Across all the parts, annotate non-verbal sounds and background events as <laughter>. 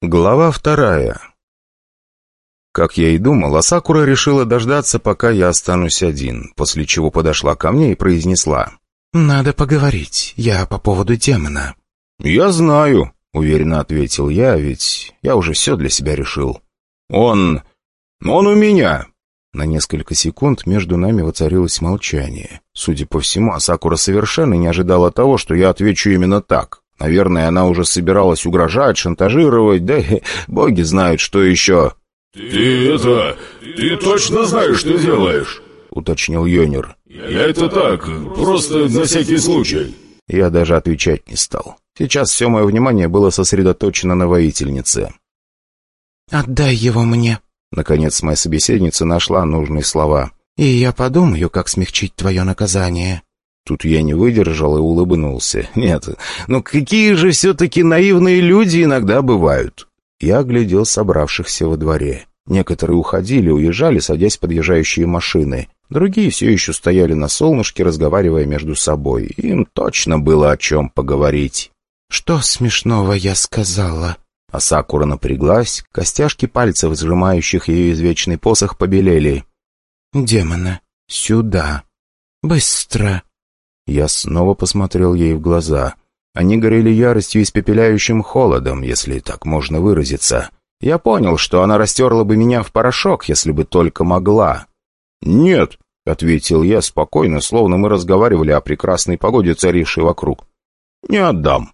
Глава вторая. Как я и думал, Асакура решила дождаться, пока я останусь один, после чего подошла ко мне и произнесла. «Надо поговорить. Я по поводу демона». «Я знаю», — уверенно ответил я, ведь я уже все для себя решил. «Он... он у меня». На несколько секунд между нами воцарилось молчание. Судя по всему, Асакура совершенно не ожидала того, что я отвечу именно так. Наверное, она уже собиралась угрожать, шантажировать, да <laughs> боги знают, что еще. «Ты это... ты точно знаешь, что делаешь?» — уточнил Йонер. «Я это так, просто на всякий случай». Я даже отвечать не стал. Сейчас все мое внимание было сосредоточено на воительнице. «Отдай его мне», — наконец моя собеседница нашла нужные слова. «И я подумаю, как смягчить твое наказание». Тут я не выдержал и улыбнулся. Нет, ну какие же все-таки наивные люди иногда бывают. Я глядел собравшихся во дворе. Некоторые уходили, уезжали, садясь в подъезжающие машины. Другие все еще стояли на солнышке, разговаривая между собой. Им точно было о чем поговорить. «Что смешного я сказала?» Асакура напряглась, костяшки пальцев, сжимающих ее извечный посох, побелели. «Демона, сюда! Быстро!» Я снова посмотрел ей в глаза. Они горели яростью и испепеляющим холодом, если так можно выразиться. Я понял, что она растерла бы меня в порошок, если бы только могла. «Нет», — ответил я спокойно, словно мы разговаривали о прекрасной погоде, царившей вокруг. «Не отдам».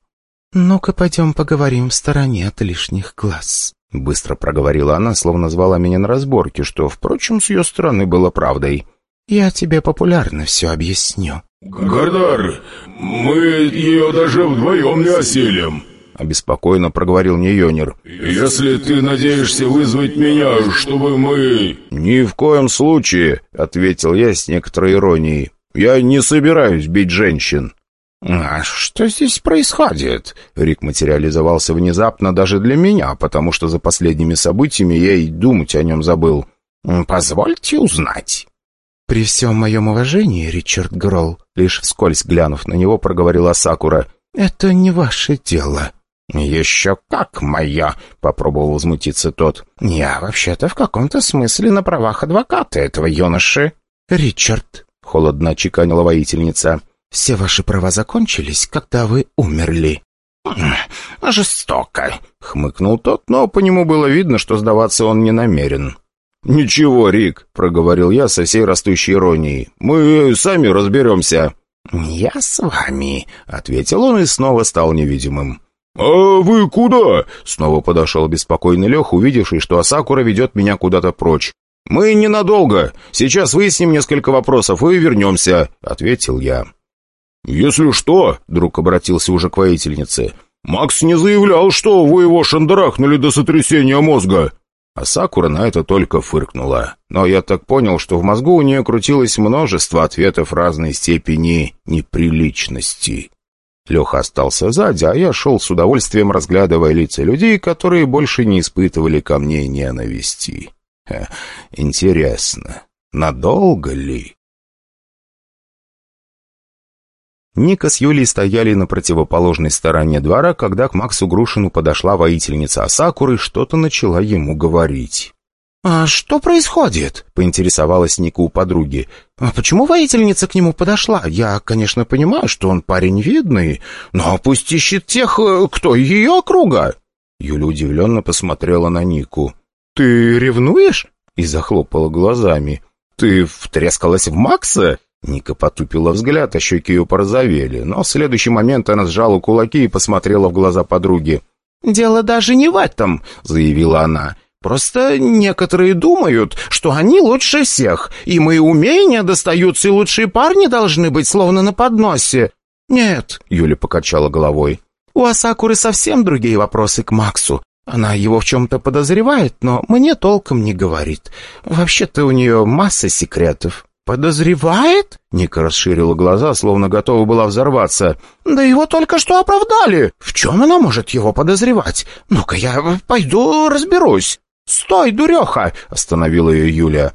«Ну-ка, пойдем поговорим в стороне от лишних глаз», — быстро проговорила она, словно звала меня на разборке, что, впрочем, с ее стороны было правдой. «Я тебе популярно все объясню». «Гардар, мы ее даже вдвоем не осилим», — обеспокоенно проговорил мне Йонер. «Если ты надеешься вызвать меня, чтобы мы...» «Ни в коем случае», — ответил я с некоторой иронией. «Я не собираюсь бить женщин». «А что здесь происходит?» Рик материализовался внезапно даже для меня, потому что за последними событиями я и думать о нем забыл. «Позвольте узнать». «При всем моем уважении, Ричард Гролл», лишь вскользь глянув на него, проговорила Сакура, «это не ваше дело». «Еще как мое!» — попробовал возмутиться тот. «Я вообще-то в каком-то смысле на правах адвоката этого юноши». «Ричард», — холодно очеканила воительница, — «все ваши права закончились, когда вы умерли». «Жестоко», — хмыкнул тот, но по нему было видно, что сдаваться он не намерен. «Ничего, Рик», — проговорил я со всей растущей иронией. «Мы сами разберемся». «Я с вами», — ответил он и снова стал невидимым. «А вы куда?» — снова подошел беспокойный Лех, увидевший, что Асакура ведет меня куда-то прочь. «Мы ненадолго. Сейчас выясним несколько вопросов и вернемся», — ответил я. «Если что», — друг обратился уже к воительнице, — «Макс не заявлял, что вы его шандарахнули до сотрясения мозга». А Сакура на это только фыркнула. Но я так понял, что в мозгу у нее крутилось множество ответов разной степени неприличности. Леха остался сзади, а я шел с удовольствием, разглядывая лица людей, которые больше не испытывали ко мне ненависти. Ха, интересно, надолго ли? Ника с Юлей стояли на противоположной стороне двора, когда к Максу Грушину подошла воительница Асакуры и что-то начала ему говорить. «А что происходит?» — поинтересовалась Ника у подруги. «А почему воительница к нему подошла? Я, конечно, понимаю, что он парень видный, но пусть ищет тех, э, кто ее округа». Юля удивленно посмотрела на Нику. «Ты ревнуешь?» — и захлопала глазами. «Ты втрескалась в Макса?» Ника потупила взгляд, а щеки ее порозовели, но в следующий момент она сжала кулаки и посмотрела в глаза подруги. «Дело даже не в этом», — заявила она. «Просто некоторые думают, что они лучше всех, и мои умения достаются, и лучшие парни должны быть словно на подносе». «Нет», — Юля покачала головой, — «у Асакуры совсем другие вопросы к Максу. Она его в чем-то подозревает, но мне толком не говорит. Вообще-то у нее масса секретов». «Подозревает?» — Ника расширила глаза, словно готова была взорваться. «Да его только что оправдали. В чем она может его подозревать? Ну-ка я пойду разберусь». «Стой, дуреха!» — остановила ее Юля.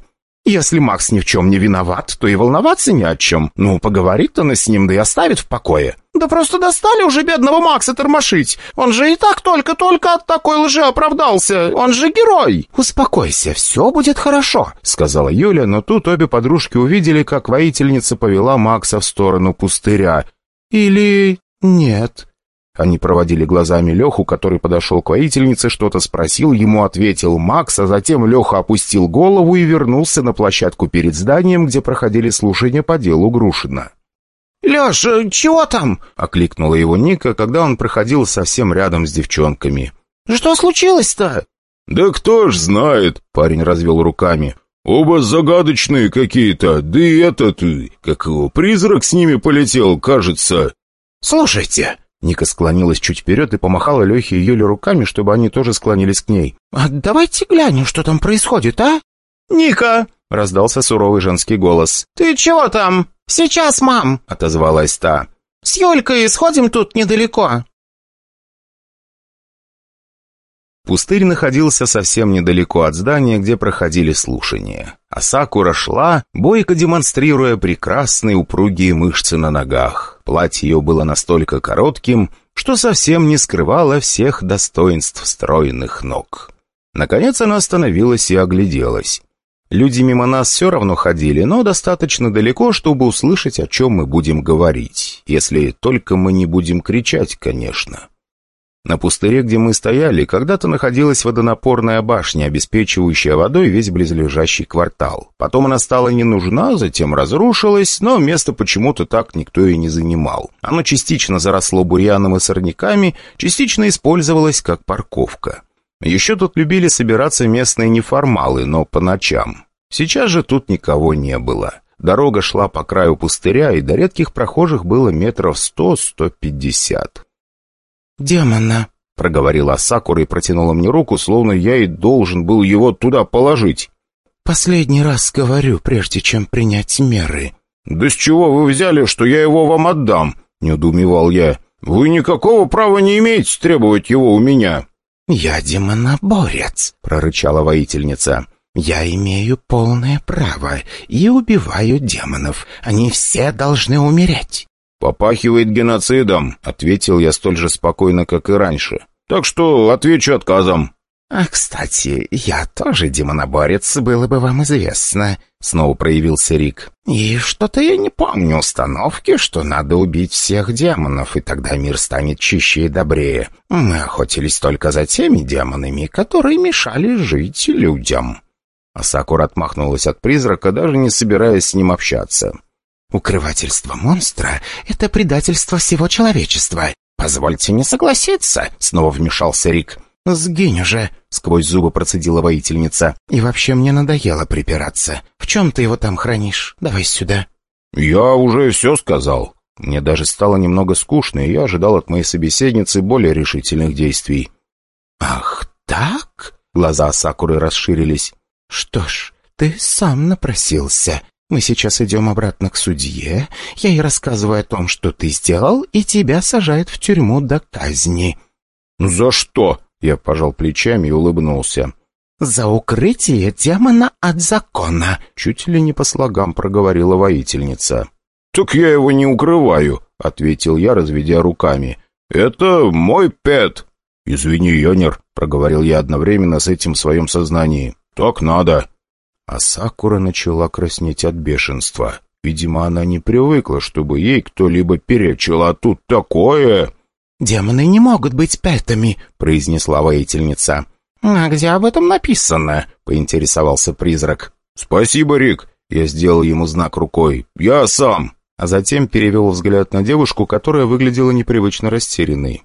Если Макс ни в чем не виноват, то и волноваться ни о чем. Ну, поговорит она с ним, да и оставит в покое. Да просто достали уже бедного Макса тормошить. Он же и так только-только от такой лжи оправдался. Он же герой. Успокойся, все будет хорошо, сказала Юля, но тут обе подружки увидели, как воительница повела Макса в сторону пустыря. Или нет. Они проводили глазами Леху, который подошел к воительнице, что-то спросил, ему ответил Макс, а затем Леха опустил голову и вернулся на площадку перед зданием, где проходили слушания по делу Грушина. «Леш, чего там?» — окликнула его Ника, когда он проходил совсем рядом с девчонками. «Что случилось-то?» «Да кто ж знает», — парень развел руками. «Оба загадочные какие-то, да и этот, как его, призрак с ними полетел, кажется». «Слушайте», Ника склонилась чуть вперед и помахала Лехе и Юле руками, чтобы они тоже склонились к ней. «А давайте глянем, что там происходит, а?» «Ника!» — раздался суровый женский голос. «Ты чего там?» «Сейчас, мам!» — отозвалась та. «С Юлькой сходим тут недалеко». Пустырь находился совсем недалеко от здания, где проходили слушания. А Сакура шла, бойко демонстрируя прекрасные упругие мышцы на ногах. Платье ее было настолько коротким, что совсем не скрывало всех достоинств стройных ног. Наконец она остановилась и огляделась. Люди мимо нас все равно ходили, но достаточно далеко, чтобы услышать, о чем мы будем говорить. Если только мы не будем кричать, конечно. На пустыре, где мы стояли, когда-то находилась водонапорная башня, обеспечивающая водой весь близлежащий квартал. Потом она стала не нужна, затем разрушилась, но место почему-то так никто и не занимал. Оно частично заросло бурьяном и сорняками, частично использовалось как парковка. Еще тут любили собираться местные неформалы, но по ночам. Сейчас же тут никого не было. Дорога шла по краю пустыря, и до редких прохожих было метров сто-сто пятьдесят. «Демона», — проговорила Сакура и протянула мне руку, словно я и должен был его туда положить. «Последний раз говорю, прежде чем принять меры». «Да с чего вы взяли, что я его вам отдам?» — не удумевал я. «Вы никакого права не имеете требовать его у меня». «Я демоноборец», — прорычала воительница. «Я имею полное право и убиваю демонов. Они все должны умереть». «Попахивает геноцидом», — ответил я столь же спокойно, как и раньше. «Так что отвечу отказом». «А, кстати, я тоже демоноборец, было бы вам известно», — снова проявился Рик. «И что-то я не помню установки, что надо убить всех демонов, и тогда мир станет чище и добрее. Мы охотились только за теми демонами, которые мешали жить людям». Асакура отмахнулась от призрака, даже не собираясь с ним общаться. «Укрывательство монстра — это предательство всего человечества. Позвольте не согласиться», — снова вмешался Рик. «Сгинь уже!» — сквозь зубы процедила воительница. «И вообще мне надоело припираться. В чем ты его там хранишь? Давай сюда». «Я уже все сказал». Мне даже стало немного скучно, и я ожидал от моей собеседницы более решительных действий. «Ах, так?» — глаза Сакуры расширились. «Что ж, ты сам напросился. Мы сейчас идем обратно к судье. Я ей рассказываю о том, что ты сделал, и тебя сажают в тюрьму до казни». «За что?» Я пожал плечами и улыбнулся. «За укрытие демона от закона», — чуть ли не по слогам проговорила воительница. «Так я его не укрываю», — ответил я, разведя руками. «Это мой пет». «Извини, Йонер», — проговорил я одновременно с этим в своем сознании. «Так надо». А Сакура начала краснеть от бешенства. Видимо, она не привыкла, чтобы ей кто-либо перечил, а тут такое... «Демоны не могут быть пэтами», — произнесла воительница. «А где об этом написано?» — поинтересовался призрак. «Спасибо, Рик», — я сделал ему знак рукой. «Я сам». А затем перевел взгляд на девушку, которая выглядела непривычно растерянной.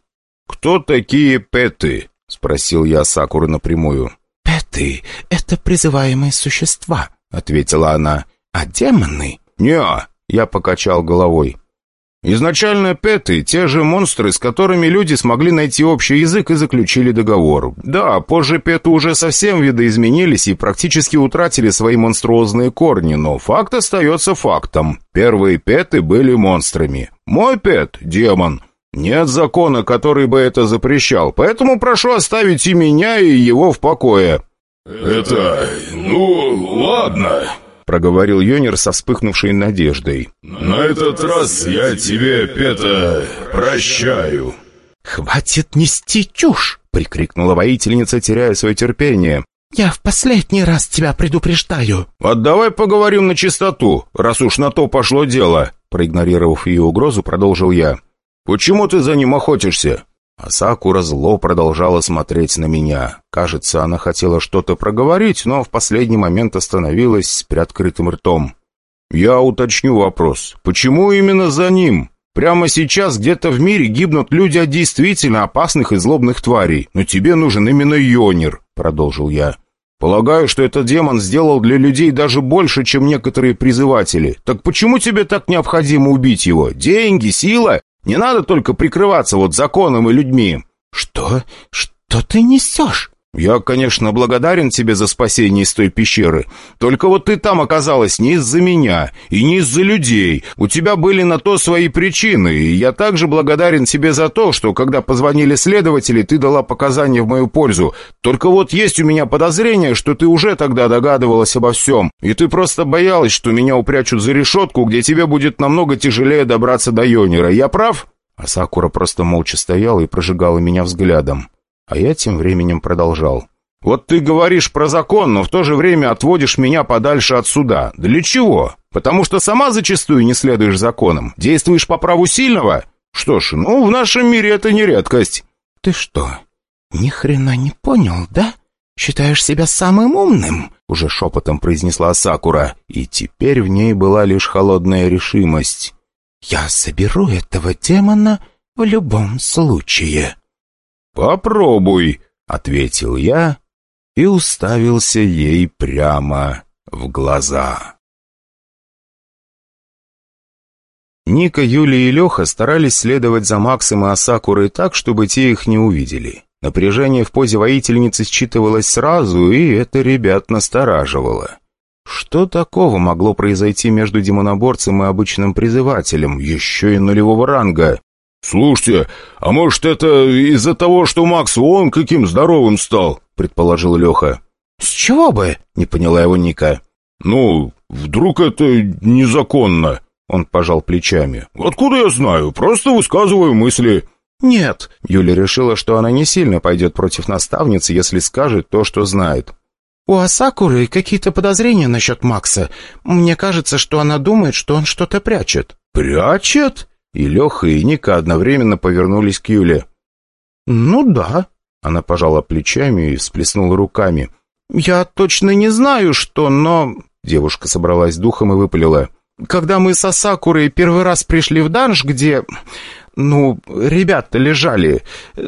«Кто такие пэты?» — спросил я Сакуры напрямую. «Пэты — это призываемые существа», — ответила она. «А демоны?» «Не, я покачал головой. Изначально петы — те же монстры, с которыми люди смогли найти общий язык и заключили договор. Да, позже петы уже совсем видоизменились и практически утратили свои монструозные корни, но факт остается фактом. Первые петы были монстрами. Мой пет — демон. Нет закона, который бы это запрещал, поэтому прошу оставить и меня, и его в покое. «Это... ну, ладно», проговорил Йонер со вспыхнувшей надеждой. «На этот раз я тебе, Пета, прощаю». «Хватит нести чушь!» — прикрикнула воительница, теряя свое терпение. «Я в последний раз тебя предупреждаю». «Вот давай поговорим на чистоту, раз уж на то пошло дело», — проигнорировав ее угрозу, продолжил я. «Почему ты за ним охотишься?» А Сакура зло продолжала смотреть на меня. Кажется, она хотела что-то проговорить, но в последний момент остановилась с приоткрытым ртом. «Я уточню вопрос. Почему именно за ним? Прямо сейчас где-то в мире гибнут люди от действительно опасных и злобных тварей, но тебе нужен именно Йонер», — продолжил я. «Полагаю, что этот демон сделал для людей даже больше, чем некоторые призыватели. Так почему тебе так необходимо убить его? Деньги, сила? Не надо только прикрываться вот законом и людьми». «Что? Что ты несешь?» «Я, конечно, благодарен тебе за спасение из той пещеры. Только вот ты там оказалась не из-за меня и не из-за людей. У тебя были на то свои причины, и я также благодарен тебе за то, что, когда позвонили следователи, ты дала показания в мою пользу. Только вот есть у меня подозрение, что ты уже тогда догадывалась обо всем, и ты просто боялась, что меня упрячут за решетку, где тебе будет намного тяжелее добраться до Йонера. Я прав?» А Сакура просто молча стояла и прожигала меня взглядом. А я тем временем продолжал. «Вот ты говоришь про закон, но в то же время отводишь меня подальше от суда. Для чего? Потому что сама зачастую не следуешь законам. Действуешь по праву сильного? Что ж, ну, в нашем мире это не редкость». «Ты что, ни хрена не понял, да? Считаешь себя самым умным?» Уже шепотом произнесла Сакура, и теперь в ней была лишь холодная решимость. «Я соберу этого демона в любом случае». «Попробуй», — ответил я и уставился ей прямо в глаза. Ника, Юлия и Леха старались следовать за Максом и Асакурой так, чтобы те их не увидели. Напряжение в позе воительницы считывалось сразу, и это ребят настораживало. Что такого могло произойти между демоноборцем и обычным призывателем, еще и нулевого ранга? «Слушайте, а может, это из-за того, что Макс он каким здоровым стал?» — предположил Леха. «С чего бы?» — не поняла его Ника. «Ну, вдруг это незаконно?» — он пожал плечами. «Откуда я знаю? Просто высказываю мысли». «Нет». Юля решила, что она не сильно пойдет против наставницы, если скажет то, что знает. «У Асакуры какие-то подозрения насчет Макса. Мне кажется, что она думает, что он что-то прячет». «Прячет?» И Леха, и Ника одновременно повернулись к Юле. «Ну да», — она пожала плечами и всплеснула руками. «Я точно не знаю, что, но...» Девушка собралась духом и выпалила. «Когда мы с Асакурой первый раз пришли в данж, где... Ну, ребята лежали.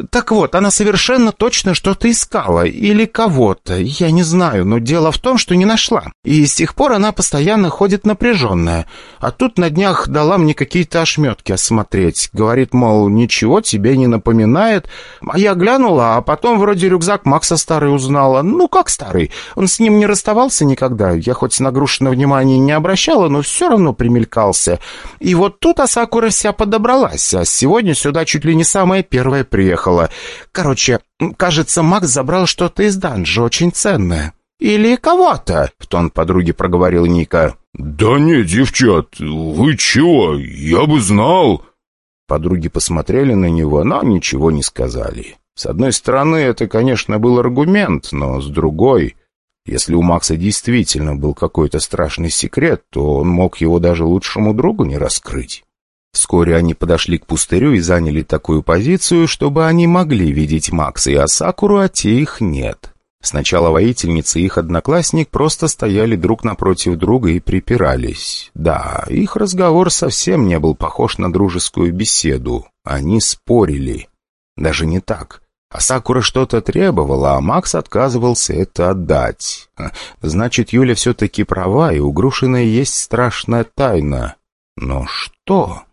Так вот, она совершенно точно что-то искала. Или кого-то. Я не знаю, но дело в том, что не нашла. И с тех пор она постоянно ходит напряженная. А тут на днях дала мне какие-то ошметки осмотреть. Говорит, мол, ничего тебе не напоминает. А я глянула, а потом вроде рюкзак Макса старый узнала. Ну, как старый? Он с ним не расставался никогда. Я хоть на грушино внимание не обращала, но все равно примелькался. И вот тут Асакура вся подобралась, а сегодня сюда чуть ли не самая первая приехала. Короче, кажется, Макс забрал что-то из данжа очень ценное. Или кого-то, в тон подруги проговорил Ника. Да не, девчат, вы чего? Я бы знал. Подруги посмотрели на него, но ничего не сказали. С одной стороны, это, конечно, был аргумент, но с другой... Если у Макса действительно был какой-то страшный секрет, то он мог его даже лучшему другу не раскрыть. Вскоре они подошли к пустырю и заняли такую позицию, чтобы они могли видеть Макса и Асакуру, а те их нет. Сначала воительница и их одноклассник просто стояли друг напротив друга и припирались. Да, их разговор совсем не был похож на дружескую беседу. Они спорили. Даже не так. Асакура что-то требовала, а Макс отказывался это отдать. Значит, Юля все-таки права, и у Грушиной есть страшная тайна. Но что?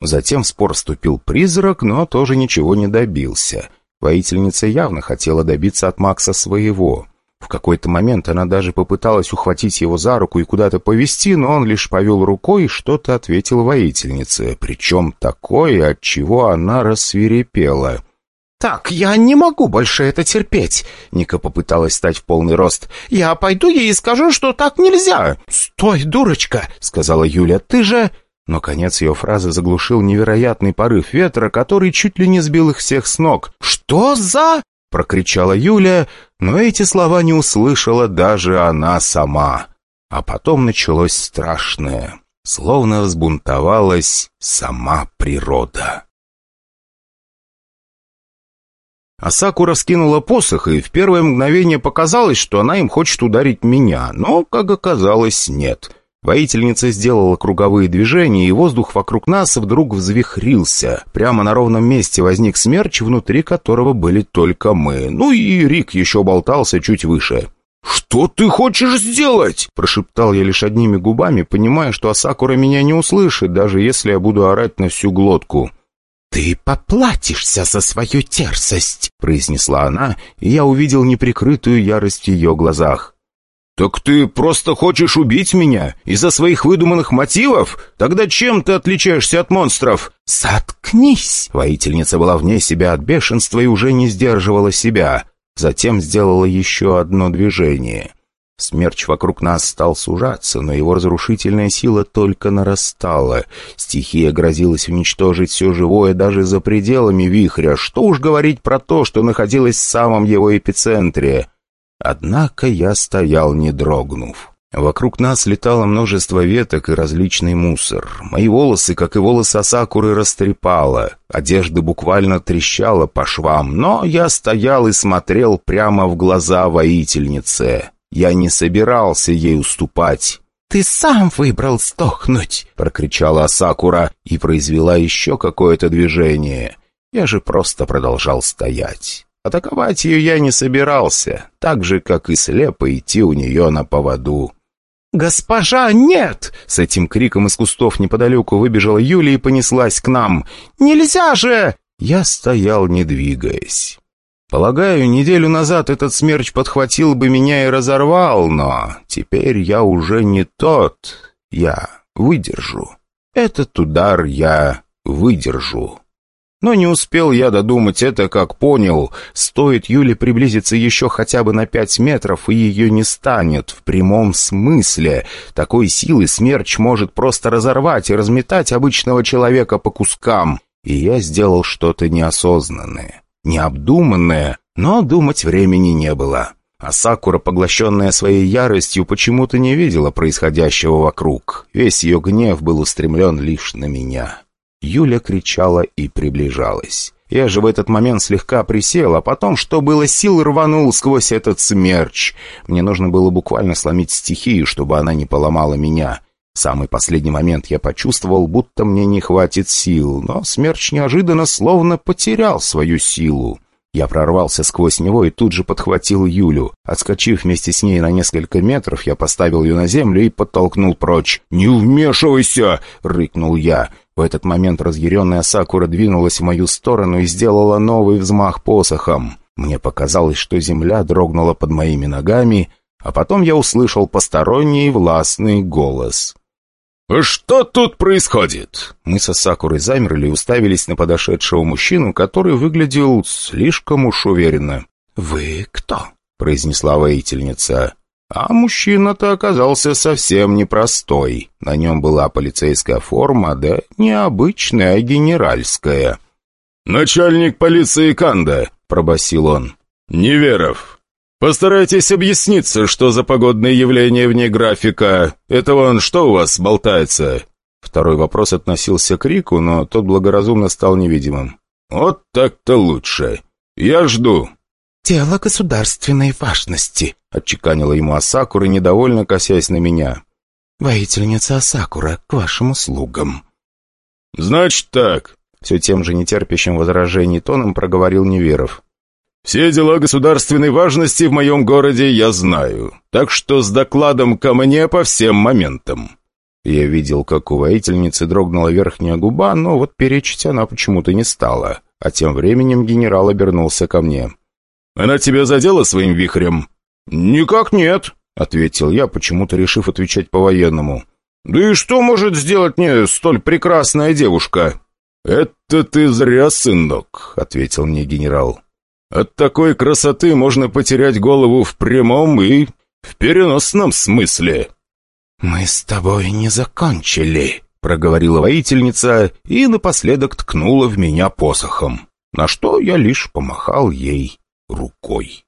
Затем в спор вступил призрак, но тоже ничего не добился. Воительница явно хотела добиться от Макса своего. В какой-то момент она даже попыталась ухватить его за руку и куда-то повести, но он лишь повел рукой и что-то ответил воительнице, причем такое, от чего она рассверепела. «Так, я не могу больше это терпеть!» Ника попыталась стать в полный рост. «Я пойду ей и скажу, что так нельзя!» «Стой, дурочка!» — сказала Юля. «Ты же...» Но конец ее фразы заглушил невероятный порыв ветра, который чуть ли не сбил их всех с ног. «Что за...» — прокричала Юля, но эти слова не услышала даже она сама. А потом началось страшное, словно взбунтовалась сама природа. Асакура скинула посох, и в первое мгновение показалось, что она им хочет ударить меня, но, как оказалось, нет. Воительница сделала круговые движения, и воздух вокруг нас вдруг взвихрился. Прямо на ровном месте возник смерч, внутри которого были только мы. Ну и Рик еще болтался чуть выше. «Что ты хочешь сделать?» – прошептал я лишь одними губами, понимая, что Асакура меня не услышит, даже если я буду орать на всю глотку. «Ты поплатишься за свою терсость», — произнесла она, и я увидел неприкрытую ярость в ее глазах. «Так ты просто хочешь убить меня из-за своих выдуманных мотивов? Тогда чем ты отличаешься от монстров?» «Заткнись!» Воительница была вне себя от бешенства и уже не сдерживала себя. Затем сделала еще одно движение. Смерч вокруг нас стал сужаться, но его разрушительная сила только нарастала. Стихия грозилась уничтожить все живое даже за пределами вихря. Что уж говорить про то, что находилось в самом его эпицентре. Однако я стоял, не дрогнув. Вокруг нас летало множество веток и различный мусор. Мои волосы, как и волосы Асакуры, растрепало. Одежда буквально трещала по швам, но я стоял и смотрел прямо в глаза воительнице. Я не собирался ей уступать. «Ты сам выбрал стохнуть!» — прокричала Асакура и произвела еще какое-то движение. Я же просто продолжал стоять. Атаковать ее я не собирался, так же, как и слепо идти у нее на поводу. «Госпожа, нет!» С этим криком из кустов неподалеку выбежала Юлия и понеслась к нам. «Нельзя же!» Я стоял, не двигаясь. Полагаю, неделю назад этот смерч подхватил бы меня и разорвал, но теперь я уже не тот. Я выдержу. Этот удар я выдержу. Но не успел я додумать это, как понял. Стоит Юле приблизиться еще хотя бы на пять метров, и ее не станет, в прямом смысле. Такой силы смерч может просто разорвать и разметать обычного человека по кускам. И я сделал что-то неосознанное необдуманное, но думать времени не было. А Сакура, поглощенная своей яростью, почему-то не видела происходящего вокруг. Весь ее гнев был устремлен лишь на меня. Юля кричала и приближалась. Я же в этот момент слегка присел, а потом, что было сил, рванул сквозь этот смерч. Мне нужно было буквально сломить стихию, чтобы она не поломала меня. В самый последний момент я почувствовал, будто мне не хватит сил, но смерч неожиданно словно потерял свою силу. Я прорвался сквозь него и тут же подхватил Юлю. Отскочив вместе с ней на несколько метров, я поставил ее на землю и подтолкнул прочь. «Не вмешивайся!» — рыкнул я. В этот момент разъяренная Сакура двинулась в мою сторону и сделала новый взмах посохом. Мне показалось, что земля дрогнула под моими ногами, а потом я услышал посторонний властный голос. «Что тут происходит?» Мы со Сакурой замерли и уставились на подошедшего мужчину, который выглядел слишком уж уверенно. «Вы кто?» — произнесла воительница. А мужчина-то оказался совсем непростой. На нем была полицейская форма, да не обычная, а генеральская. «Начальник полиции Канда», — пробасил он. «Неверов, «Постарайтесь объясниться, что за погодные явления вне графика. Это вон что у вас болтается?» Второй вопрос относился к Рику, но тот благоразумно стал невидимым. «Вот так-то лучше. Я жду». «Дело государственной важности», — отчеканила ему Асакура, недовольно косясь на меня. «Воительница Асакура, к вашим услугам». «Значит так», — все тем же нетерпящим возражений тоном проговорил Неверов. Все дела государственной важности в моем городе я знаю, так что с докладом ко мне по всем моментам». Я видел, как у воительницы дрогнула верхняя губа, но вот перечить она почему-то не стала. А тем временем генерал обернулся ко мне. «Она тебя задела своим вихрем?» «Никак нет», — ответил я, почему-то решив отвечать по-военному. «Да и что может сделать мне столь прекрасная девушка?» «Это ты зря, сынок», — ответил мне генерал. «От такой красоты можно потерять голову в прямом и в переносном смысле». «Мы с тобой не закончили», — проговорила воительница и напоследок ткнула в меня посохом, на что я лишь помахал ей рукой.